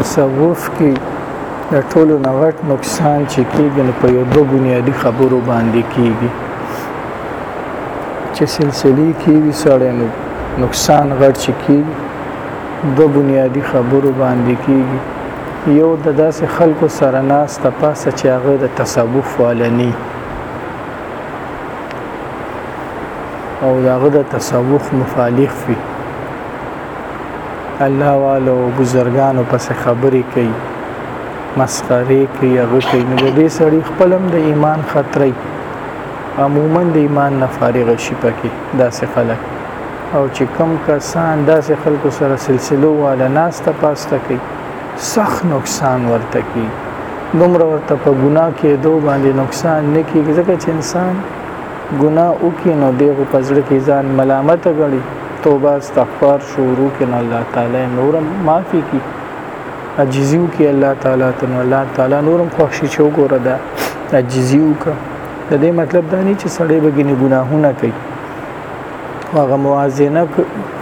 تصوف کې د ټولو نغټ نقصان چې کېږي نو په یو دوه بنیادي خبرو باندې کېږي چې سلسلې کېږي سړی نو نقصان غټ چې کېږي دوه بنیادي خبرو باندې کېږي یو د داسې خلکو سره ناس ته پاسه چې هغه د تصوف والنی او داغه د تصوف مخالف وي الله والو بزرګانو پس خبرې کوي مسخره کوي هغه کوي نو دې سړي خپلم د ایمان خطرې عموما د ایمان نه فارغ شي پکې داسې خلک او چې کم کسان داسې خلکو سره سلسله والا ناس ته پاسته کوي سخت نقصان ورته کی دومره ورته په ګناه کېدو باندې نقصان نه کیږي ځکه چې انسان ګناه وکړي نو دغه په زړه کې ځان ملامت غړي توبه استغفار شروع کړي نو الله تعالی نورم معافي کوي عجزي وکړي الله تعالی ته نو الله تعالی نورم خوښ شي چې وګوره دا عجزي وکړه د دې مطلب دا نه چې سړی بګینه ګناهونه کوي هغه موازنه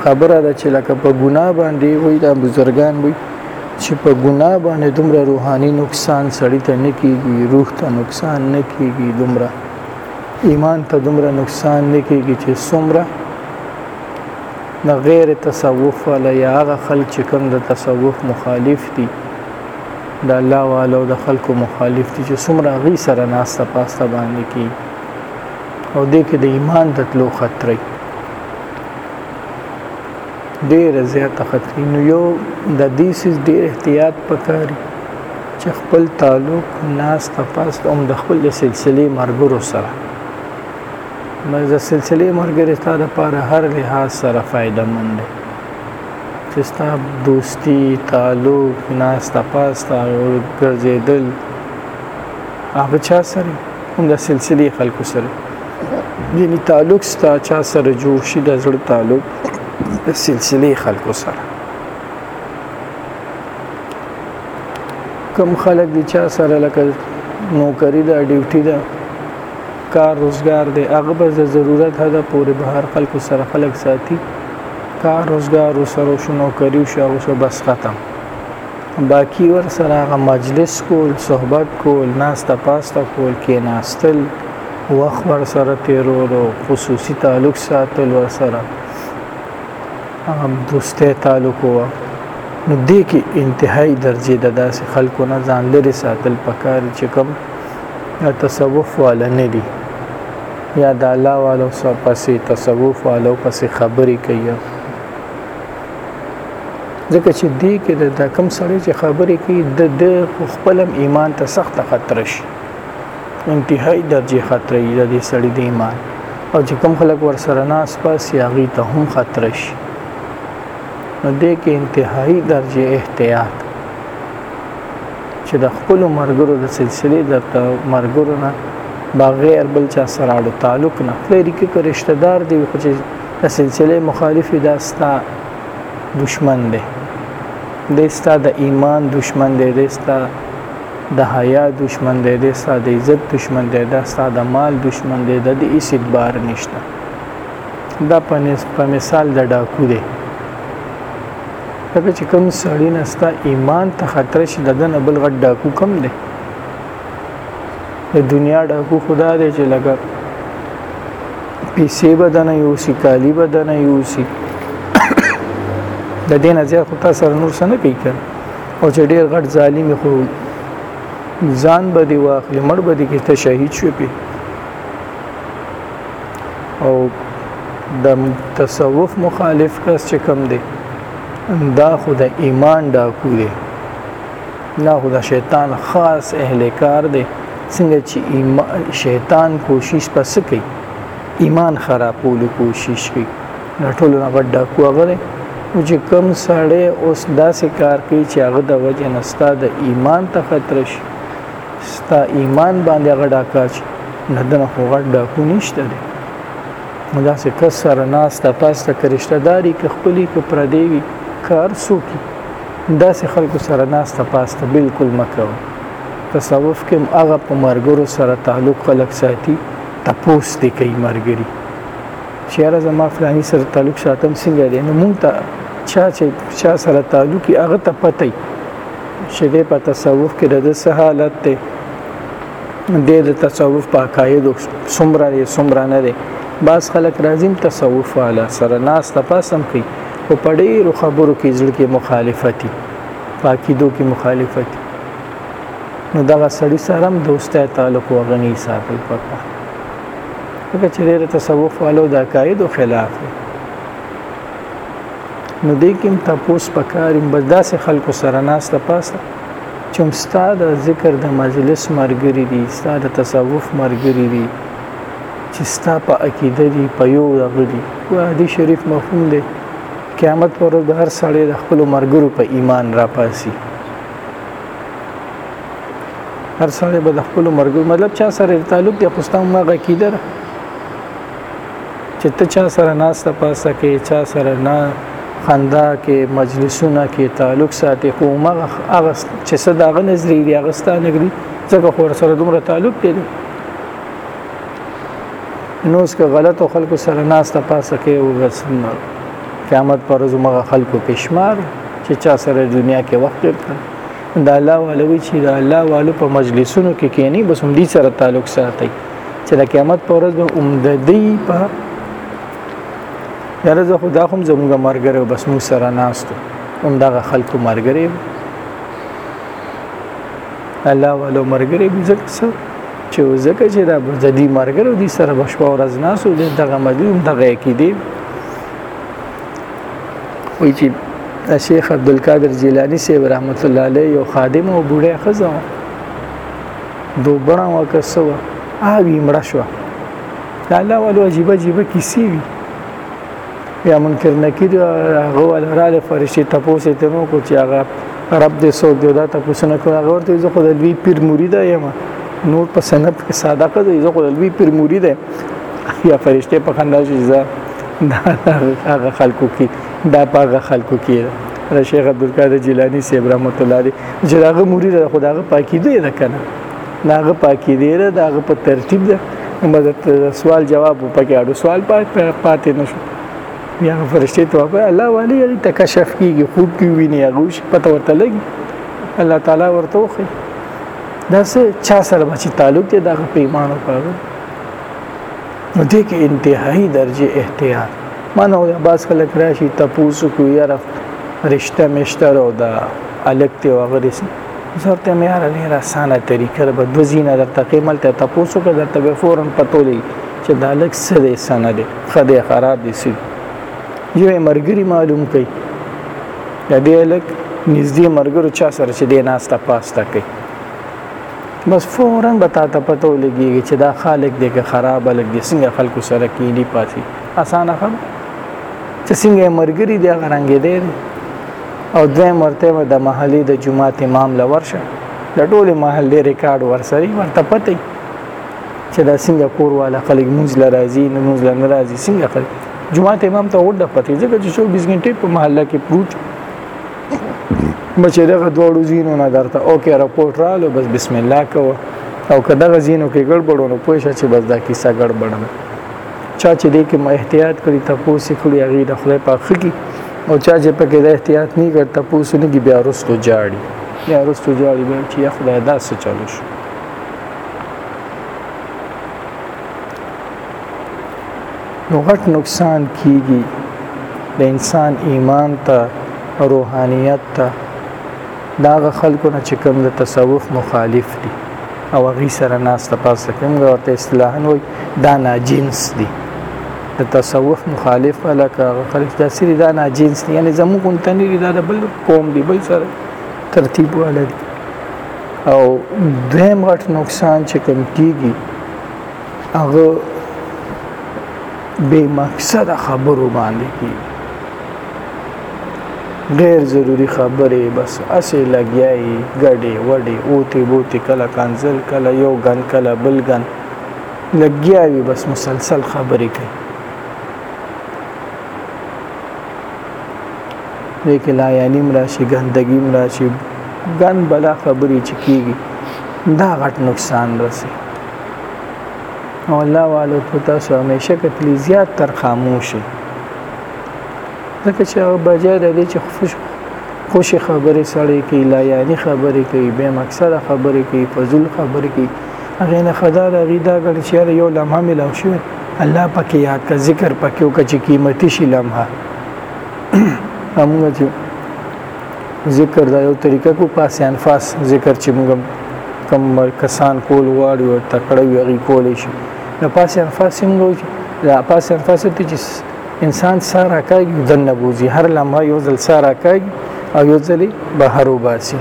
خبره ده چې لکه په ګناه باندې وي دا بزرګان وي چې په ګناه باندې دومره روحاني نقصان سړی ته نه کیږي روح ته نقصان نه کیږي دومره ایمان ته دومره نقصان نه کیږي چې څومره نه غیر تصوف ولا یا هغه خلک چې کوم د تصوف مخالف دي د الله والو د خلکو مخالف دي چې څومره غي سره ناسته پاسته باندې کیږي او دې کې د ایمان د تلو خطرې ډېره زیاته خطرې نو یو د دې سیس ډېر احتیاط پکاري چې خپل تعلق ناس تپاس هم د خپل سلسله مرګرو سره مې د سلسله مرګري ستاسو لپاره هر لحاظ سره فائدہ مند دی چې ستاسو دوستي تعلق ناس تپاس او ګرځېدل هغه چا سره هم د سلسله خلکو سره یعنی تعلق ستا چا سره جوړ شي د زړه تعلق د سلسله خلکو سره کم خلک د چا سره لکه نوکری دا ډیوټي دا کار روزګار دی هغه به ضرورت هدا پورې بهر خلکو سره خلک ساتي کار روزګار سره شنو کریو شاو سو بس ختم باقی ورسره هغه مجلس کول صحبت کول ناسته پاسته کول کېناستل وخت ورسره تېرولو خصوصي تعلق ساتل ورسره دوستۍ تعلق و نو دې کې انتهایی درجه د داسې خلکو نه ځان لري ساتل پکار چې کوم تصوف والا نه دي یا د الله والو سره پسې تصوف والو پسې خبرې کوي ځکه چې دې کې د کم سړی چې خبرې کوي د د خپلم ایمان ته سخت خطر شي انتهایی درجه خطر یې د سړی د ایمان او چې کم خلک ور سره ناس پاس یاغي ته هم خطر شي نو دې کې انتهایی درجه احتیاط چې د خپل مرګرو د سلسله د مرګرو نه بغیر بل چا سره اړو تعلق نه لري کې رشتہ دار دی خو چې د سلسله مخالف دا ستا دشمن دی د ستا د ایمان دشمن دی د ستا د حیا دشمن دی د ستا د عزت دشمن دی د ستا د مال دشمن دی د دې هیڅ ادبار نشته دا په مثال د ډاکو دی ځکه چې کوم سړی نه ستا ایمان ته خطر شي د دنه بل غټ ډاکو کم دی د دنیا ډاکو خدا دې چې لګا پیسې بدن یو سی کالی بدن یو سی د دین ازیا خو تاسو نور سره نه کوي او چې ډیر غټ ظالم خو ځان به دی واخلې مړ به دی کې ته شهید شو پی او د تصوف مخالف کس چې کم دی دا خو د ایمان ډاکو دی نه خو دا شیطان خاص اهل کار دی څنګه چې شیطان کوشش پس کوي ایمان خرابولو کوشش کوي نه ټولو نه بډ ډاکو هغه دی او چې کم سړی اوس داسې کار کوي چې هغه د وجه نستا د ایمان ته خطر شي ستا ایمان باندې هغه ډاکا چې نه دنه خو غټ ډاکو نشته دی نو داسې کس سره ناسته پاسته که رشتهداري که خپلي که پردی وي کار څوکي داسې خلکو سره ناسته پاسته بالکل مه کوه تصوف کې هم هغه په مرګرو سره تعلق خلک ساتي تپوس دې کوي مرګري چې یاره زما فلاني سره تعلق ساتم څنګه دی نو مونږ ته چا چې چا سره تعلق یې هغه ته پته وي چې دی په تصوف کې د ده څه حالت دی دی د تصوف په عقایدو څومره دی څومره نه دی بعض خلک راځي تصوف والا سره ناسته پاسم کوي خو په ډېرو خبرو کې زړه کې مخالفتي پاکیدو کې مخالفتي نو دغه سړی سره هم دوستۍ تعلق وغني ساتل پکا هغه چې ډېر تصوف والو د عقایدو خلاف دی نو دې کې تپوس پکارم بس داسې خلکو سره ناس ته پاسه چې هم ستاد ذکر د مجلس مرګري دي ستاد تصوف مرګري دي چې ستا په عقیده دي په یو دغه دي حدیث شریف مفهوم دی قیامت پر ورځ هر سړی د خپل مرګرو په ایمان را پاسي هر سړی به د خپل مرګرو مطلب چا سره تعلق دی خو ستا مغه عقیده ده چې ته چا سره ناسته پاسه کې چا سره نه خندا کې مجلسونه کې تعلق ساتي خو مغه هغه چې صداغه نظری دی هغه ستانګری ځکه خو سره دومره تعلق دی نو اس که غلط او خلکو سره ناس ته پاسه کې او رسن قیامت پر ورځ مغه خلکو پښمار چې چا سره دنیا کې وخت ورکړ دا الله والوي چې دا الله والو په مجلسونو کې کېنی بس هم دې سره تعلق ساتي چې د قیامت پر ورځ به عمددي په درځه خدا هم زموږ مرګره بس موږ سره ناستو هم دغه خلکو مرګره الله ولو مرګري دي ځکه څه چې ځکه چې دا د دې مرګرو دي سره بشپا ورځ ناسو د دغه مدیوم دغه کې دي وی چې شیخ عبد القادر جیلانی سی رحمت الله علیه یو خادم او بوډه خزه دو بڼه وکسو اوی مړه شو الله ولو عجیب عجیب کیسی وی یا منکر نکیر هغه ولراله فرشتي تاسو ته نو کو چې هغه رب دې سو دې دا تاسو نه کوي هغه ورته زه خو د لوی پیر مرید یم نور په سند کې صادقه دی زه خو د لوی پیر مرید یا فرشته په خندا شي زه هغه خلکو کې دا پاغه خلکو کې را شیخ عبد القادر جیلانی سی رحمت الله علیه چې داغه مرید خداغه پاکی دی نه کنه د هغه په عقیده ده د هغه په ترتیب ده مدد سوال جواب په کې اړو سوال پاتې نشو یا فرشته ته وایي الله والی یې تکشف کیږي خوب کې ویني هغه شي پته ورته لګي الله تعالی ورته وخی دا سه چا سره بچی تعلق دی دا په ایمان او پاره نو دې کې انتهایی درجه احتیاط مانو یا باز خلک راشي تپوس کو یا رښتیا مشتر او دا الګ ته وغرسي سرته مې هر ډیر اسانه طریقه ده بد وزینه در تقیمل ته تاسو کو در ته فورا پتولې چې دا لک څه دی سنه دی خدای خراب دي سي یو مرګري معلوم کړي د دې لک نږدې مرګرو چا سره چې دی ناستا پاستا کوي بس فورا به تا ته پته ولګي چې دا خالق دی که خراب لګ دی څنګه خلکو سره کینی پاتې اسانه خبره چې څنګه مرګري دی غرانګې دی او دویم ورته به د محلي د جماعت امام لورشه د ټولې محلې ریکارډ ورسري ورته پته چې دا څنګه کور والا خلک موږ لرازي نه موږ لنرازي څنګه خلک جمعه امام ته وډه پته ځکه چې 24 غنټه په محله کې پروت بچې دغه دوړو زینو نه درته او کې راپورټ رالو بس بسم الله کو او که دغه زینو کې ګړبړونو پوه شې چې بس دا کیسه ګړبړنه چا چې دې کې احتیاط کړی تاسو کړی هغه د خپل پاخه کې او چا چې پکې د احتیاط نه کړ تاسو نه کی بیا رستو جاړي بیا رستو جاړي بیا چې خدای دا څه چلو شو نو غټ نقصان کیږي د انسان ایمان ته روحانیت ته دا غ خلکو نه چې کوم د تصوف مخالف دي او غي سره ناس ته پاسه کوم ورته اصطلاحا وي دا ناجنس دي د تصوف مخالف الک هغه خلک چې داسې دي دا ناجنس دي یعنې زموږ غونته نه دي دا د بل قوم دي بل سره ترتیب والا دي او دویم غټ نقصان چې کوم کیږي هغه بې مقصده خبرو باندې کیږي غیر ضروری خبرې بس اسې لګیاي ګډې وډې اوته بوته کله کانزل کله یو غن کله بل غن لګیا وي بس مسلسل خبرې کوي دې کې لا یعنی مراشي ګندګي مراشي ګن بلا خبرې چکیږي دا غټ نقصان رسي او الله والو په تاسو همیشه کتلی زیات تر خاموشي ځکه چې هغه بجای د دې چې خوش خوشي خبرې سړې کوي لا یعنی خبرې کوي به مقصد خبرې کوي فضل خبرې کوي هغه نه خدا د هغه دا ګڼي چې یو لمحه ملاو شي الله پکې یاد کا ذکر پکې او کچې قیمتي شي لمحه همغه چې ذکر دا یو طریقه کو پاس انفاس ذکر چې موږ کم کسان کول واړي او تکړه وي هغه کول شي نو پاس انفاس څنګه وي دا پاس انفاس ته چې انسان سارا کوي دنه بوزي هر لمحه یو ځل سارا کوي او یو ځل بهر وباسي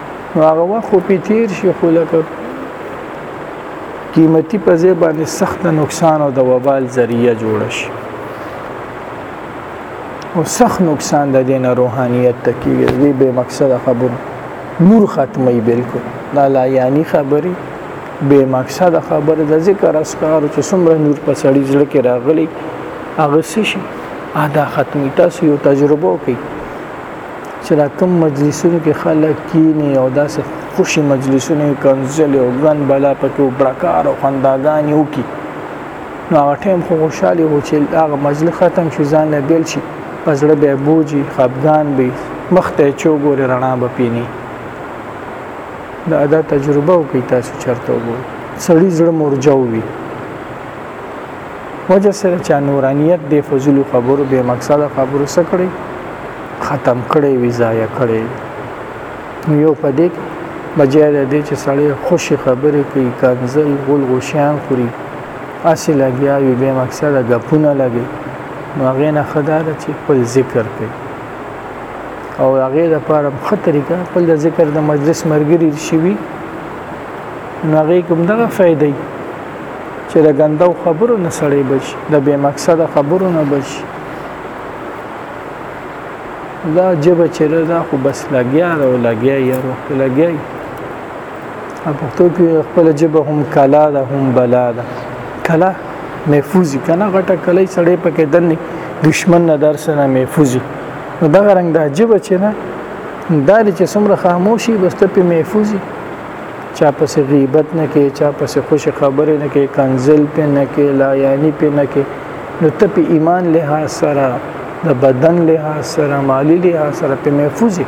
نو هغه وخت خو پی تیر شي خو لکه قیمتي په ځای باندې سخت نقصان او د وبال ذریعہ جوړ شي او سخت نقصان د دین روحانیت ته کیږي دې به مقصد خبره نور ختمي بالکل دا لا یعنی خبره به مقصد خبره د ذکر اسکار چې څومره نور په سړی ځل کې راغلي هغه شي ادا ختمي تاسو یو تجربه وکړئ چې دا کوم مجلسونو کې خلک کینی او داسې خوشي مجلسونه کنځلې او ګن بلا پکې او برکار او خنداګانې وکړي نو هغه ټایم خو خوشحالي و چې هغه مجلس ختم شي ځان له بیل شي په زړه به بوجي خپګان به مخ ته چوغورې رڼا به پینی دا دا تجربه وکړئ تاسو چرته وګورئ سړی زړه مرجو وي وجه سره چا نورانیت دی فضول خبرو به مقصد خبرو سکړي ختم کړي وي ضایع کړي نو یو په دې بجای د دې چې سړی خوشي خبرې کوي کنزل غول غوشیان خوري اسی لګیا وي به مقصد غپونه لګي نو هغه نه خدا د چې خپل ذکر کوي او هغه د پاره په طریقه خپل د ذکر د مجلس مرګري شي وي نو هغه کوم دغه فائدې چې د غندو خبرو نه سړی بچ د بے مقصد خبرو نه بچ دا جبه چې دا خو بس لګیا دا لګیا یې وخت لګیا په پښتو کې خپل جبه هم کلا ده هم بلا ده کلا محفوظي کنه غټه کلی سړې پکې دني دشمن نه درسنه محفوظي دا رنګ دا جبه چې نه دا چې څومره خاموشي بس ته په محفوظي چا پس غیبت نه کې چا پس خوش خبره نه کې کنزل په نه کې لا یعنی په نه کې نو ته په ایمان لحاظ سره د بدن لحاظ سره مالی لحاظ سره په محفوظي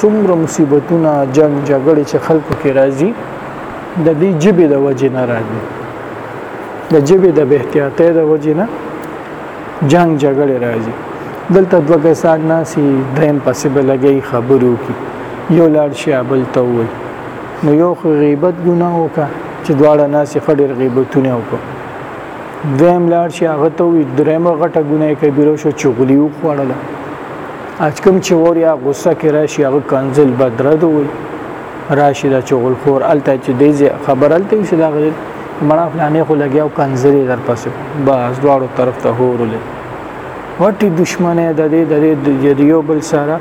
څومره مصیبتونه جنگ جګړې چې خلکو کې راځي د دې جبې د وجې نه راځي د جبې د بهتیاتې د وجې نه جنگ جګړې راځي دلته دوه کسان ناسي دریم پسې به لګي خبرو کې یو لاړ شي بل ته وي نو یو غیبت ګناه وکړه چې دواړه ناسي خډیر غیبتونه وکړه دویم لار چې هغه ته وي درېمه غټه ګناه کبیره شو چې غلی وخوړله اچکم چې ور یا غوسه کې راشي هغه کنزل بدرد وي راشي دا چې غل خور الته چې دې خبر الته چې دا غل مړه فلانه خو لګیا او کنزل در پسې بس دواړو طرف ته هورلې وټي دشمنه د دې د دې یو بل سره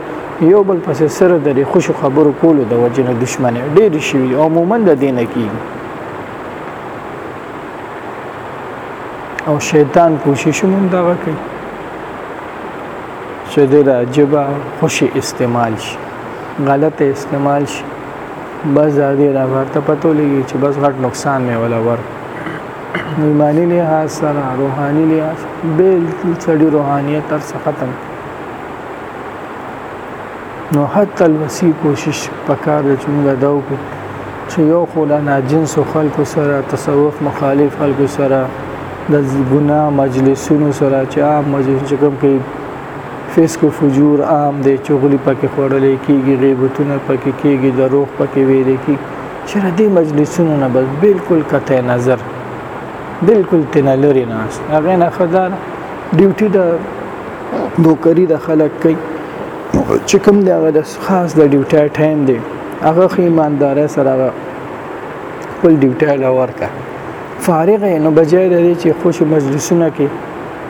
یو بل پسې سره د خوش خبرو کولو د وجنه دشمنه ډېر شي عموما د دینه کې او شیطان کوشش هم دغه کوي چې د راجبه خوشي استعمال شي غلط استعمال شي بس دا دې را ورته پته لګي چې بس غټ نقصان مې ولا ور ایمانی لحاظ سره روحاني لحاظ بیل سړي روحانيت تر ختم نو حتی الوسی کوشش پکار دی چې موږ دا وکړو چې یو خو له ناجنس خلکو سره تصوف مخالف خلکو سره د ګناه مجلسونو سره چې عام مجلس چې کوم کې فسق او فجور عام دی چې غلی پکې خوړل کېږي غیبتونه پکې کېږي دروغ پکې ویل کېږي چې را دې مجلسونو نه بس بالکل قطع نظر بالکل تنه لري نه هغه نه خدای ډیوټي د نوکری د خلک کوي چې کوم دی هغه د خاص د ډیوټا ټایم دی هغه خې ایماندار سره هغه خپل ډیوټا لا ورکا فارغ نو بجای لري چې خوش مجلسونه کې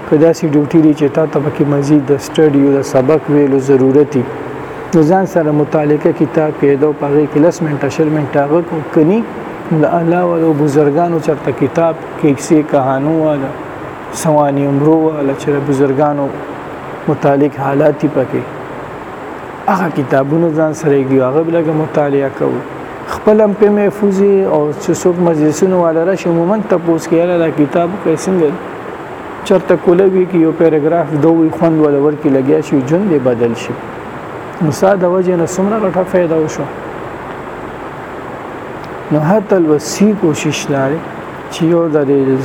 کدا سي ډیوټي لري چې تا ته پکې مزید د سټډي او د سبق ویلو ضرورتي ځان سره متعلقه کتاب کې دا پغې کې لس منټه شل منټه غو کني د الله او بزرګانو چرته کتاب کې څه کہانو والا سوانی عمرو والا چې بزرګانو متعلق حالات پکې هغه کتابونه ځان سره دی هغه بلګه مطالعه کوو خپل هم په محفوظي او چې څوک مجلسونو والا را شي مومن تپوس کې یاره دا کتاب کې څنګه چرته کولوي کې یو پیراګراف دوی خوند ولور کې لګیا شي جون دی بدل شي نو ساده وجه نه سمره غټه فائدہ وشو نو هته الوسی کوشش لاره چې یو د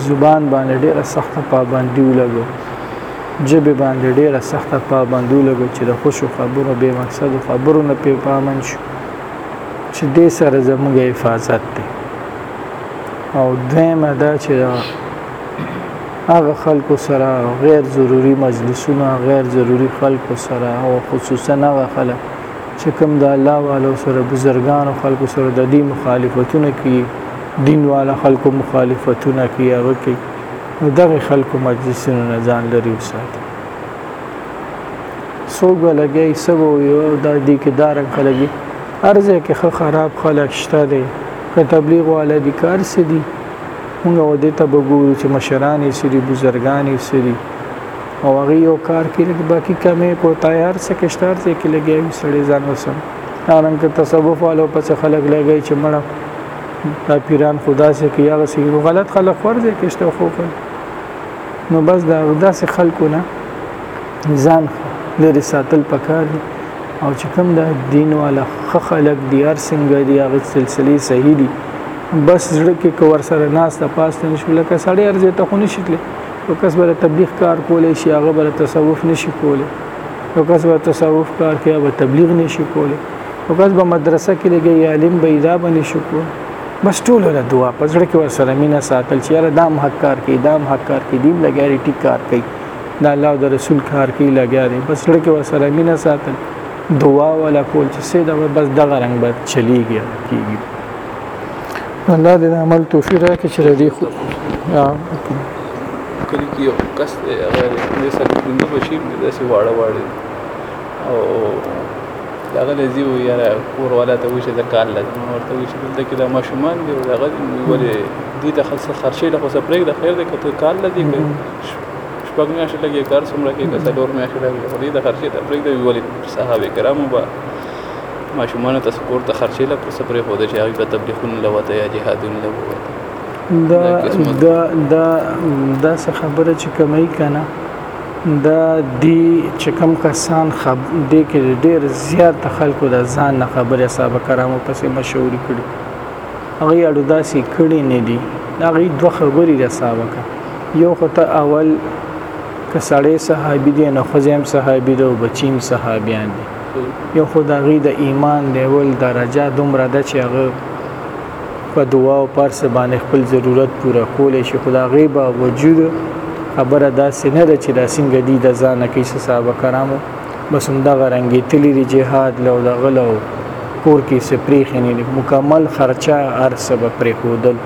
زبان باندې ډیره سخته پابندي ولګو ژبې باندې ډېره سخته پابندي ولګوو چې د خوشو خبرو بې مقصدو خبرو نه پې په امن شو چې دې سره زموږ حفاظت دی او دویمه دا چې هغه خلکو سره غیر ضروری مجلسونه غیر ضروری خلکو سره او خصوصا هغه خلک چې کوم د الله والو سره بزرګان او خلکو سره د دې مخالفتونه کوي دین والا خلکو مخالفتونه کوي هغه کوي نو دغه خلکو مجلسونو نه ځان لري وساتي څوک به لګي څه به یو دا دي کې دا رنګ خلک دي ارزه کې ښه خراب خلک شته دی که تبلیغ والا دي کار څه دي موږ و دې ته به ګورو چې مشران یې څه دي بزرګان یې څه دي او هغه یو کار کې لکه باقي کمې کوتاهۍ هر څه کې شته هر څه کې لګیا وي سړی ځان وسم هرنګ تصوف والو پس خلک لګی چې مړه دا پیران خدا سي کې هغه سي غلط خلک ورځي کې شته خو نو بس دا داسې خلکو نه ځان لري ساتل پکار دي او چې کوم د دین والا خلک دی هر څنګه دی هغه سلسله صحیح دي بس زړه کې کور سره ناس ته پاس نه شو لکه سړی ارزه ته خو نشیتله او کس بر تبلیغ کار کولای شي هغه بر تصوف نشي کولای او کس بر تصوف کار کوي به تبلیغ نشي کولای او بس به مدرسه کې لګي عالم به دا باندې شکو بس ټول له دعا په ځړ کې ور سره مینا ساتل چې یاره دام حق کار کوي دام حق کار کوي دیم لګاري ټیک کار کوي دا الله او د رسول کار کوي لګاري بس ځړ کې ور سره مینا ساتل دعا ولا کول چې سه دا بس دغه رنگ به چلیږي کیږي الله دې عمل توفیق راکړي چې ردی خو کلی کې یو کس غیر دې سره دنده بشیر دې سه واړه واړه او هغه له زیو یاره کور والا ته وشي د کار لګ نو ورته وشي دلته کې د ماشومان دی او هغه ولې دې ته خاصه خرچې له خصه پرېګ د خیر د کته کار لګي شپږ میاشتې لګي کار څومره کې کته لور میاشتې لګي خو دې د خرچې ته پرېګ دی ولې صحابه کرامو با ماشومان ته سپورت ته خرچې له خصه پرې خو د چې هغه په تبلیغونه لوته یا جهادونه لوته دا دا دا څه خبره چې کمای کنه دا دی چې کم کسان خب دې کې ډېر زیات خلکو د ځان نه خبرې صاحب کرامو پسې مشورې کړي هغه اړو داسې کړي نه دي دا غي دوه خبرې د صاحب کا یو خو ته اول کسړې صحابي دي نه خزم صحابي دي او بچیم صحابيان دي یو خو دا غي د ایمان لیول درجه دومره ده چې هغه په دعا او پر څه باندې خپل ضرورت پوره کولی شي خو د هغې باوجود خبره داسې نه ده چې دا څنګه دي د ځانه کوي څه صحابه کرامو بس همدغه رنګې تلي دي جهاد له او د غله او کور کې څه پرېښې نه دي مکمل خرچه هر څه به پرېښودل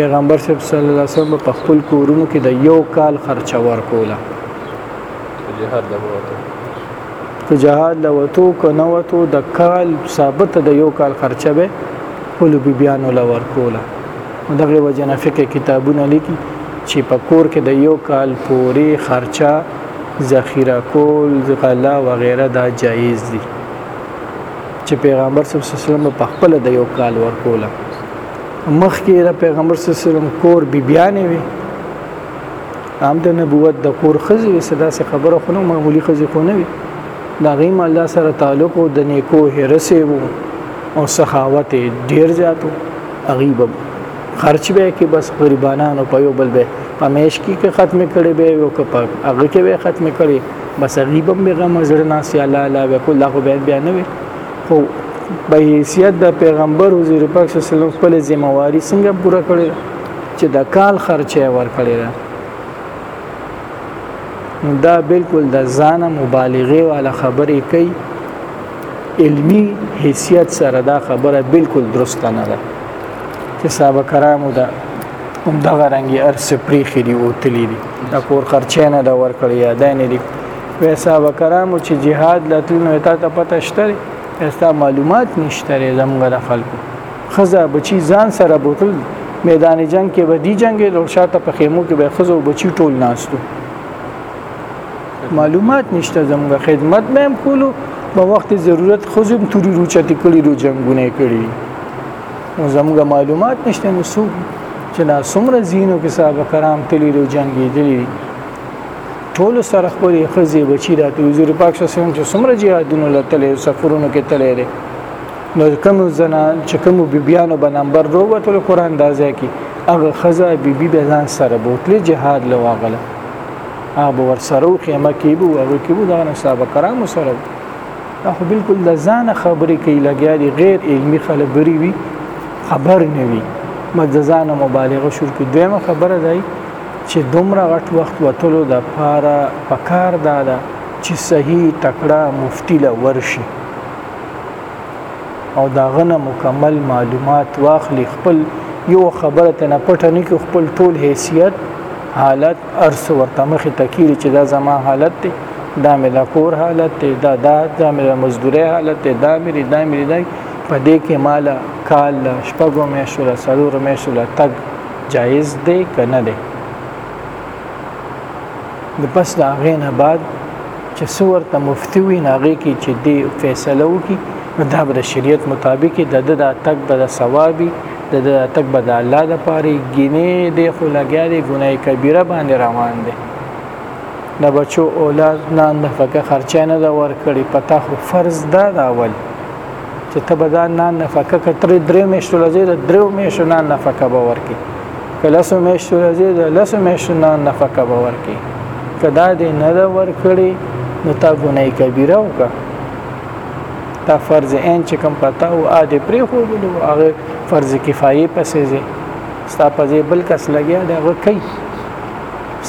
پیغمبر صلی الله علیه وسلم په خپل کورونو کې د یو کال خرچه ورکوله جهاد له وته ته جهاد له وته کو نه وته د کال ثابت د یو کال خرچه به ول بی بیان ول ورکوله دغه وجنه فقه کتابونه لیکي چې په کور کې د یو کال پوري خرچه ذخیره کول غلا وغیرہ دا جایز دي چې پیغمبر صلی الله علیه وسلم په خپل د یو کال ورکوله مخکې د پیغمبر صلی الله علیه وسلم کور بی بیانې وي هم د نبوت د کور خزي وي صدا سي خبره خو نو معمولی خزي خو نه وي دا غیم الله سره تعلق او د نیکو هرسه وو او سخاوت ډیر زیاتو غیب خرچ به کې بس غریبانانو په یو بل به پمیش کې کې ختم کړي به یو کپ هغه کې به ختم کړي بس غیبم به غم زړه ناس یا لا لا به کله خو به بیان نه وي خو به حیثیت د پیغمبر حضور پاک صلی الله علیه وسلم خپل ذمہ واری څنګه پوره کړی چې د کال خرچه ورکړی ده دا بالکل د ځان مبالغه والا خبرې کوي علمی حیثیت سره دا خبره بالکل درسته نه ده چې صاحب کرامو دا هم دا غرانګي ارس پریخي دی او تلی دی دا کور خرچه نه دا ور کړی یا دا نه دی وې صاحب کرامو چې jihad لاتل نو تا ته پته شته استا معلومات نشته زمغه خلکو خزه بچی ځان سره بوتل میدان جنگ کې به دی جنگ او شاته په خیمو کې به خزه او بچی ټول ناستو معلومات نشته زموږ خدمت به هم کولو په وخت ضرورت خزه هم توري روچتي کړي رو جنگونه کړي نو زموږ معلومات نشته نو څوک چې دا څومره زینو کې صاحب کرام تللی رو جنگي دي ټول سره خپل خزه بچی راته وزیر پاک شسم چې څومره جهادونه لته سفرونو کې تللی نو کوم زنا چې کوم بیبيانو به نمبر دوه وتل قران دا ځای کې هغه خزه بیبي به ځان سره بوتلې جهاد لواغله هغه ور سره خیمه کې بو هغه کې بو دا نه صاحب کرام سره دا خو بالکل د ځان خبرې کوي لګیا دي غیر علمي خبرې وي خبر نه وي مجزان مبالغه شو کې دیمه خبره دی چې دومره غټ وخت وتلو د پاره پکار دا ده چې صحیح تکړه مفتی لا ورشي او دا غنه مکمل معلومات واخلي خپل یو خبره ته نه پټه نه کې خپل ټول حیثیت حالت ارس ورته مخې تکیری چې دا زما حالت دی دا مې دا کور حالت دی دا دا دا مې دا مزدوري حالت دی دا مې دا مې دا په دې کې مال کال شپږو مې شول سلور مې شول تګ جایز دی کنه دی د پس د هغې نه بعد چې څو ورته مفتي وي نو هغې کې چې دی فیصله وکړي نو دا به د شریعت مطابق د ده د تګ به د ثوابي د ده د تګ به د الله دپاره ګینې دی خو لګیا دی ګناه کبیره باندې روان دی د بچو اولاد نه د فکه خرچه نه دا ورکړي پتا خو فرض ده دا اول چې ته به دا نه نفقه کترې درې میشتو لځې د درې میشتو نه نفقه به ورکړي که لسو میشتو راځي د لسو میشتو نه نفقه به ورکي که دا دې نه ده ورکړي نو تا ګناه کبیره وکړه دا فرض عین چې کوم پتا او عادي پرې خو دلو هغه فرض کفایه پسې ځي ستا په دې بل کس لګیا دا وکي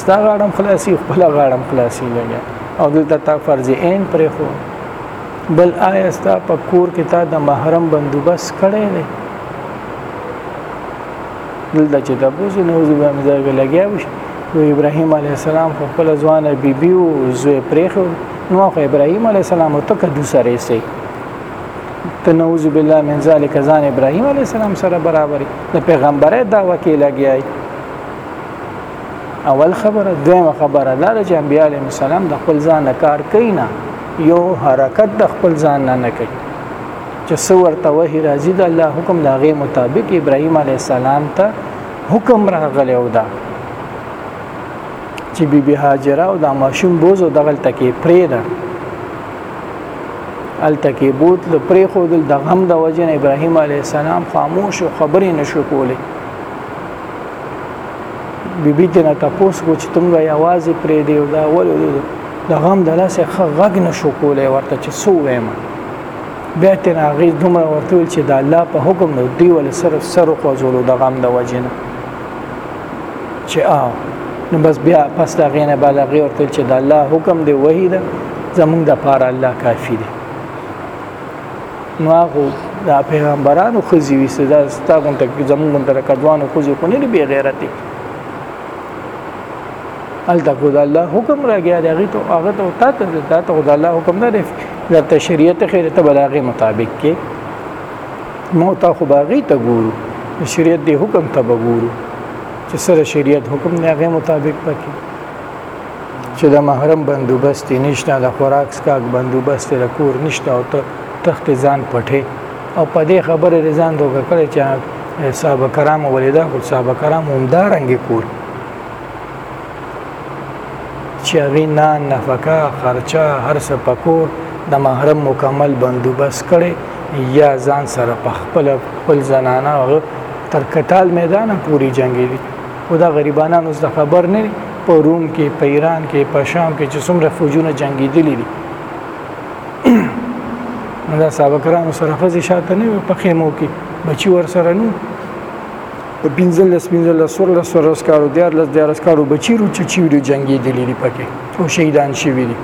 ستا غاړم خلاصي خپل غاړم خلاصي لګیا او دلته تا فرض عین پرې خو بل آیا ستا په کور کې تا د محرم بندوبست کړی دی دلته چې تاسو نو زه به مزه کې لګیا وش نو ابراهيم عليه السلام خو خپل ځوان بيبي او زوی پرېخو نو خو ابراهيم عليه السلام ته کدو سره سي ته نعوذ بالله من ذلک ځان ابراهيم عليه السلام سره برابر د پیغمبره دعوه کې لګیای اول خبره دویمه خبره دا چې انبيي عليه السلام د خپل ځان کار کوي نه یو حرکت د خپل ځان نه نه کوي چې څه ورته وحي راځي د الله حکم د هغې مطابق ابراهیم علیه السلام ته حکم راغلی او دا چې بیبي هاجره او د ماشوم بوزو دغلته کې پرې ده هلته کې بوت له پرې ښودل د غم د وجې نه ابراهیم علیه السلام خاموش او خبرې نشو کولی بیبي ته نه تپوس کو چې تم غي आवाज پرې دی او دا ول د غم د لاسه غږ نشو کولی ورته چې سو وایم بیا تر هغه دومره ورته ویل چې د الله په حکم نو دی ول سر سر خو زولو د غم د وجنه چې آ نو بس بیا پس دا غینه بعد هغه ورته چې د الله حکم دی وحی ده زمونږ د پاره الله کافی دی نو هغه د پیغمبرانو خزي وي صدا ستاګون ته زمونږ د رکدوانو خزي خو نه بي غیرتي الته خو د الله حکم راګیا دی هغه ته هغه ته تا ته دا ته د الله حکم نه دی د تشریعت خیر ته بلاغه مطابق کې مو تا خو باغی ته ګورو شریعت دی حکم ته ګورو چې سره شریعت حکم نه هغه مطابق پکې چې د محرم بندوبست نشته د خوراک سکاک بندوبست د کور نشته او ته تخت ځان پټه او په دې خبره دې ځان دوکه کړی چې صحابه کرام ولیدا کو صحابه کرام هم دا رنګ کول چې غینا نفقه خرچه هر څه پکور د محرم مکمل بندوبست کړي یا ځان سره په خپل خپل زنانه او تر کتال میدان پوری جنگي دي خدا غریبانان اوس د خبر نه په روم کې په ایران کې په شام کې چې څومره فوجونه جنگیدلي دي دا صاحب کرام سره خزي شاته نه په خیمو کې بچي ور سره نه په پنځل لس پنځل لس سور لس سور لس کارو دیار لس دیار لس کارو بچی رو چې چیوډو جنگي دي لري پکې او شهیدان شوی دي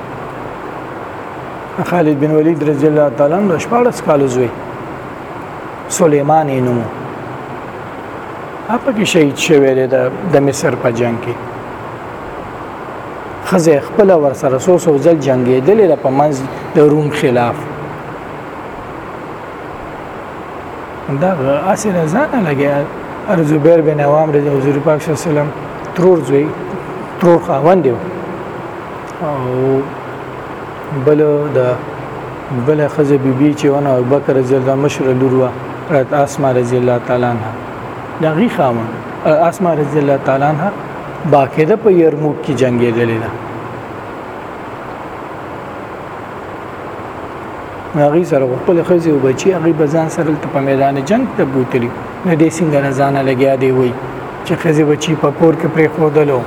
خالد بن ولید رضی الله تعالی عنہ شپارس کال زوی سليمان نو اپ کې شهید شوی دی د مصر په جنگ کې خزه خپل ور سره سو سو ځل جنگیدل د پمنځ د روم خلاف دا اصل ځان لګیا ار زبیر بن عوام رضی حضور پاک صلی الله علیه وسلم ترور زوی ترور خاوند دی او بل د بل خزه بیبي چې ونه ابو بکر رضی الله مشر لور و اسماء رضی الله تعالی عنها دا غي خاوند اسماء رضی الله تعالی عنها باقاعده په یرموک کې جنگېدلې ده هغه سره خپل خزي او بچي هغه بزان سره په میدان جنگ ته بوتلی نه دې څنګه نه ځانه لګیا دی وای چې خزي بچي په کور کې پرې خودلو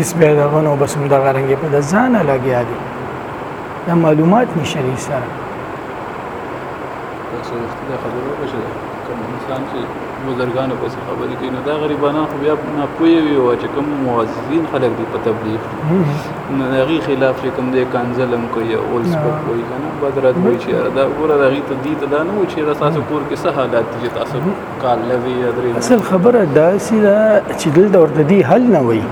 اس به دغنو بس هم دغه رنګ په ځانه لګیا دی دا معلومات نشری سره سرستی دا خبره وکړه چې کوم انسان چې بزرګانو پسې خبرې کوي نو دا غریبانان خو بیا ناپوهه وي او چې کوم معززین خلک دي په تبلیغ نو د هغې خلاف چې کوم دی کنځل هم کوي او ول سپک وایي که نه بعد رات وایي چې یاره دا ګوره د هغې ته دي ته دا نه وایي چې یاره ستاسو کور کې څه حالات دي چې تاسو کال لوي یا درې اصل خبره داسې ده چې دلته ورته دي حل نه وایي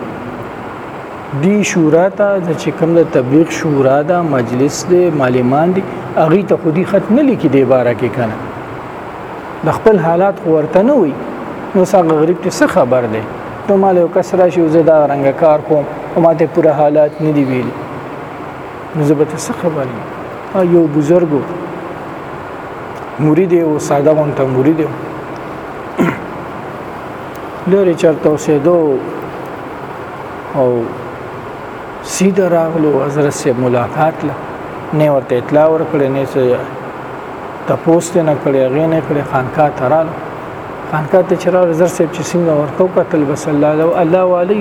دی شورا ته چې کوم د تبلیغ شورا دا مجلس دی معلمان دی اغه ته خودي خط نه لیکي دی بارا کې کنه د خپل حالات ورته نه وي نو څنګه غریب ته څه خبر دی ته مال یو کس را شي زه دا رنګ کار کوم او ماته پوره حالات نه دی ویل نو زه به ته څه خبر یم یو بزرګو مرید او ساده غونته مرید لوري چرته اوسېدو او سیده راغلو حضرت سره ملاقات له نه ورته اطلاع ورکړې نه څه تپوس ته نه کړې غې نه کړې خانکا ترال خانکا ته چرال حضرت سره چې څنګه ورته قتل بس الله لو الله والی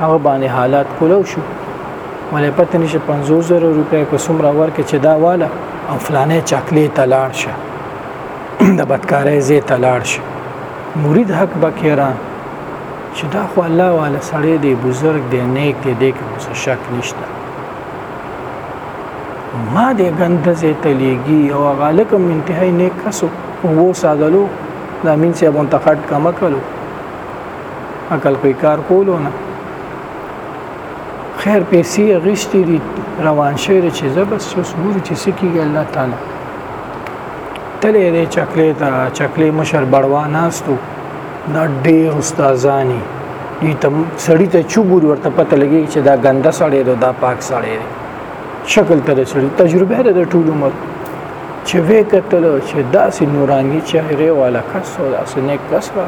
هغه باندې حالات کولو شو ولې پته نشه 50000 روپۍ په سمرا ورکه چې دا والا او فلانه چاکلیټ تلاړ شه د بدکارۍ زی تلاړ شه مرید حق بکیران چې دا خو الله والا سړی دی بزرګ دی نیک دی دی کې څه شک نشته ما دې غنده زه تلیږي او غالک هم انتهای نیک کسو وو ساګلو دا مين چې ابون تخټ کم کړو عقل کوي کار کولو نه خیر پیسې غشتي دي روان شوی چې زبس اوس ګوري چې سکیږي الله تعالی تلې دې چکلې ته چکلې مشر بړوا ناستو دا ډېر استادانی دي تم سړی ته چوبور ورته پته لګي چې دا ګنده سړی دی دا پاک سړی دی شکل ته رسېږي تجربه ده د ټول عمر چې وې کتل چې داسې نوراني چهره والا کس او داسې نیک کس را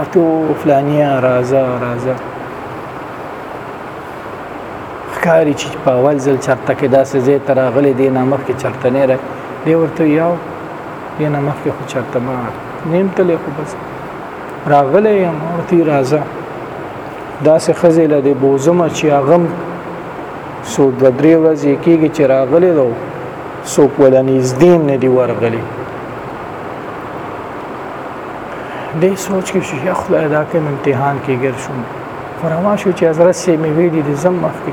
اته فلانیا رازا رازا ښکاری چې په اول ځل چرته کې داسې زه تر غلې دینه مخ کې چرته نه راځي دی ورته یو یې نه مخکې خو چرته ما نیم تلې خو بس راغلی یم ورته راځه داسې ښځې له دې بوزمه چې هغه څو دوه درې ورځې کېږي چې راغلی دی څوک ولا نږدې نه دی ورغلی دې سوچ کې چې یا خدای دا کوم امتحان کې ګر شوم خو روان شو چې حضرت سي مې ویلي د زم مخکې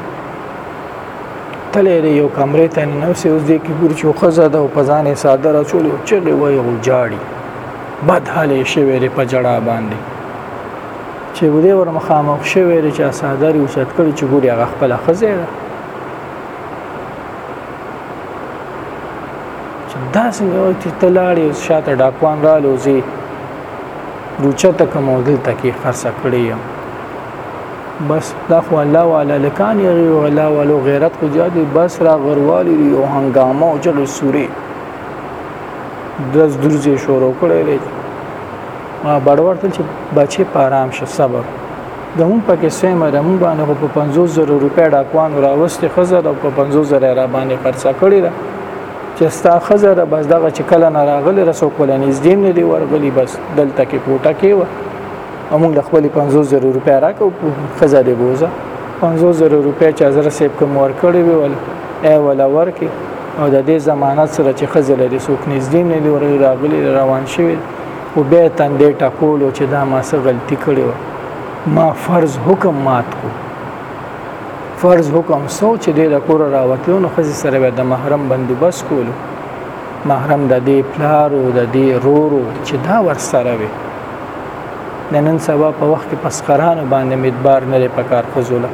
تلې دی یو کمرې ته نه سې اوس دې کې ګور چې خزه ده او په ځان یې ساده را چول او چغې وایي او جاړي بد حال یې شوی دی په جړا باندې چې ودې ور مخامخ شوی دی چې ساده ری اوچت کړي چې ګوري هغه خپله خزه ده چې داسې یو چې تلاړې اوس شاته ډاکوان را لوزي روچته کوم دلته کې خرڅ کړی یم بس دا خو الله والا لکان یغي او الله والو غیرت خو جادي بس را غروالي دی او هنګامه او چغې سوري درز درځي شروع کړي دی ما بڑور ته چې بچي پارام شه صبر د هم پکې سیمه د هم باندې په 50000 روپیا ډاکوان راوستي خزر او په 50000 را باندې خرڅه کړي ده چې ستا خزر بس دغه چې کله نه راغلی رسو کولنې زدیم نه دی ورغلی بس دلته کې کوټه کې و موږ له خپل 50000 روپیا راکو خزه دی بوزه 50000 روپیا چې حضرت صاحب کوم ورکړی وی ول ای ولا ورکی او د دې ضمانت سره چې خزه لري څوک نږدې نه دی ورغلی راغلی روان شوی او به تندې ټکول چې دا ما څه غلطي کړې و ما فرض حکم مات کو فرض حکم سوچ دې د کور راوتلو نو خزه سره به د محرم بندوبست کولو محرم د دې پلار او د دې رورو چې دا ور سره وي د نن سبا په وخت کې پسخرانو باندې مدبار نه لري په کار خزوله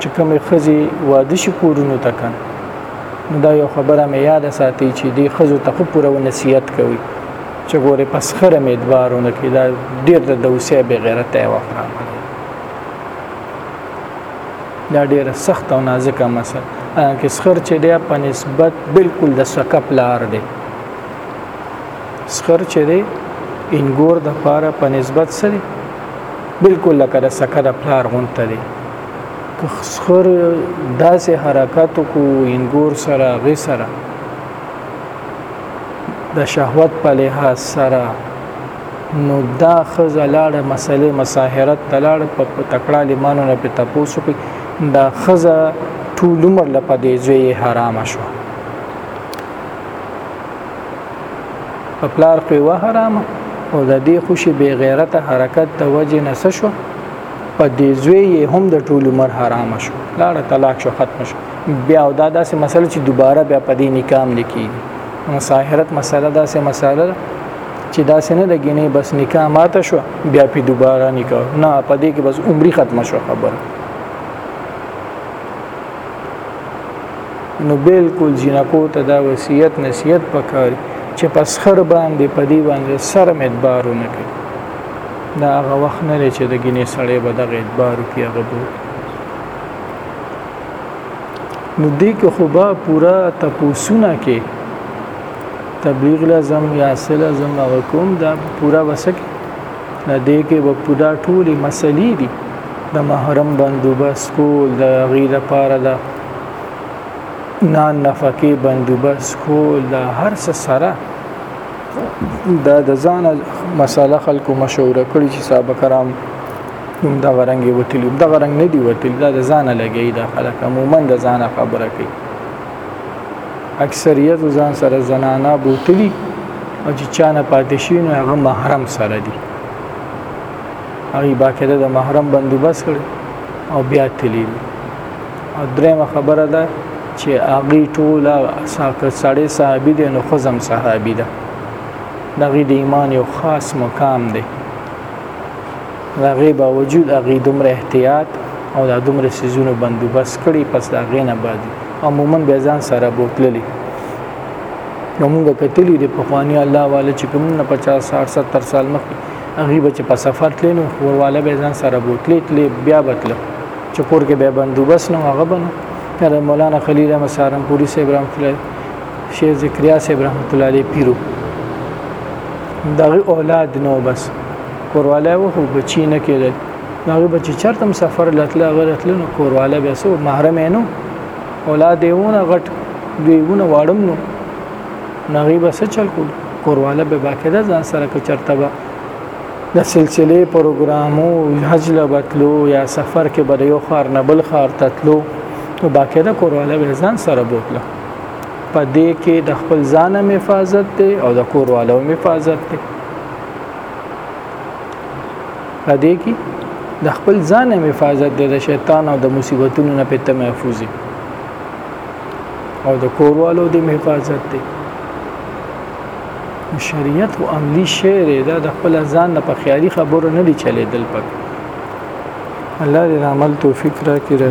چې کومې خزي واده شي کورونو ته کن نو دا یو خبره مې یاد ساتي چې دی خزو ته خو پوره نصیحت کوي چې ګوره پسخره مدبارونه کې دا ډیر د دوسه به غیرت ای وفرام دا ډیره سخت او نازکه مسله کې سخر چې دی په نسبت بالکل د سکپ لار دی سکر چې دی انګور د پاره په نسبت سره بالکل لکه د سکه د پلار غونته دی که سکر داسې حرکت کو انګور سره غي سره د شهوت په لحاظ سره نو دا خزه لاړه مسلې مساهرت تلاړ په تکړه لمانو نه په تپوسو کې دا خزه ټول عمر لپاره دی زوی حرام شو په پلار قیوه حرامه او د دې خوشي بې غیرته حرکت د وجې نس شو په دې زوی یې هم د ټول عمر حرام شو لاړه طلاق شو ختم شو بیا او دا داسې مسله چې دوباره بیا په دې نکام لیکي مساهرت مسله داسې مسله چې داسې نه لګینې بس نکاح ماته شو بیا په دوباره نکاح نه په دې کې بس عمرې ختم شو خبره نو بالکل جنکو ته دا وصیت نصیحت پکار چې پس خر باندې پدی باندې سر مدبار نه کوي دا هغه وخت نه لري چې د ګینې سړې به دغه اعتبار کې هغه بو نو دې کې خو به پورا تپوسونه کې تبلیغ لازم یا سلازم هغه کوم دا پورا وسکه نه دی کې به پودا ټولې مسلې دي د محرم بندوبست کول د غي لپاره د نان نفقه بندوبست کول د هر څه سره دا د ځان مساله خلکو مشوره کړی چې صاحب کرام کوم دا غرنګي وتلی دا غرنګ نه دی وتلی دا د ځان لګی دا خلک عموما د ځان خبره کوي اکثریت ځان سره زنانا بوتلی او چې چانه پاتې شي نو هغه محرم سره دي هغه باقاعده د محرم بندوبست کړ او بیا تللی او درېمه خبره ده چې هغه ټول ساکه سړی صحابي دي نو خزم صحابي ده دغه د ایمان یو خاص مقام دی دا غي باوجود هغه دومره احتیاط او دا دومره سيزونو بندوبست کړي پس دا غینه بعد عموما به ځان سره بوتللی نو موږ کتلی د پخوانی الله والے چې کوم نه 50 60 70 سال مخکې هغه به چې په سفر تلینو خورواله به ځان سره بوتلې تلې بیا بتل چې کور کې به بندوبست نو هغه بنو کله مولانا خلیل احمد سارم پوری سے ابراهیم خلیل شیخ زکریا سے ابراهیم الله علیه پیرو دغه اولاد نو بس کورواله و خو بچی نه کېدل هغه بچی چرته سفر لتل غلطل نو کورواله به سو محرم نو اولاد یونه غټ دیونه واړم نو نغي بس چل کو کورواله به باقاعده ځان سره کو چرته به د سلسله پروګرامو حج لبتلو یا سفر کې به یو خار نه بل خار تتلو نو باقاعده کورواله به ځان سره بوتله په دې کې د خپل ځان حفاظت دی او د کورواله حفاظت دی ا دې کې د خپل ځان حفاظت د شیطان او د مصیبتونو نه پته محفوظ او د کوروالو د حفاظت دی شریعت او عملی شعر دا د خپل ځان نه په خیالي خبرو نه دی چلے دل پک الله دې عمل توفیق راکړي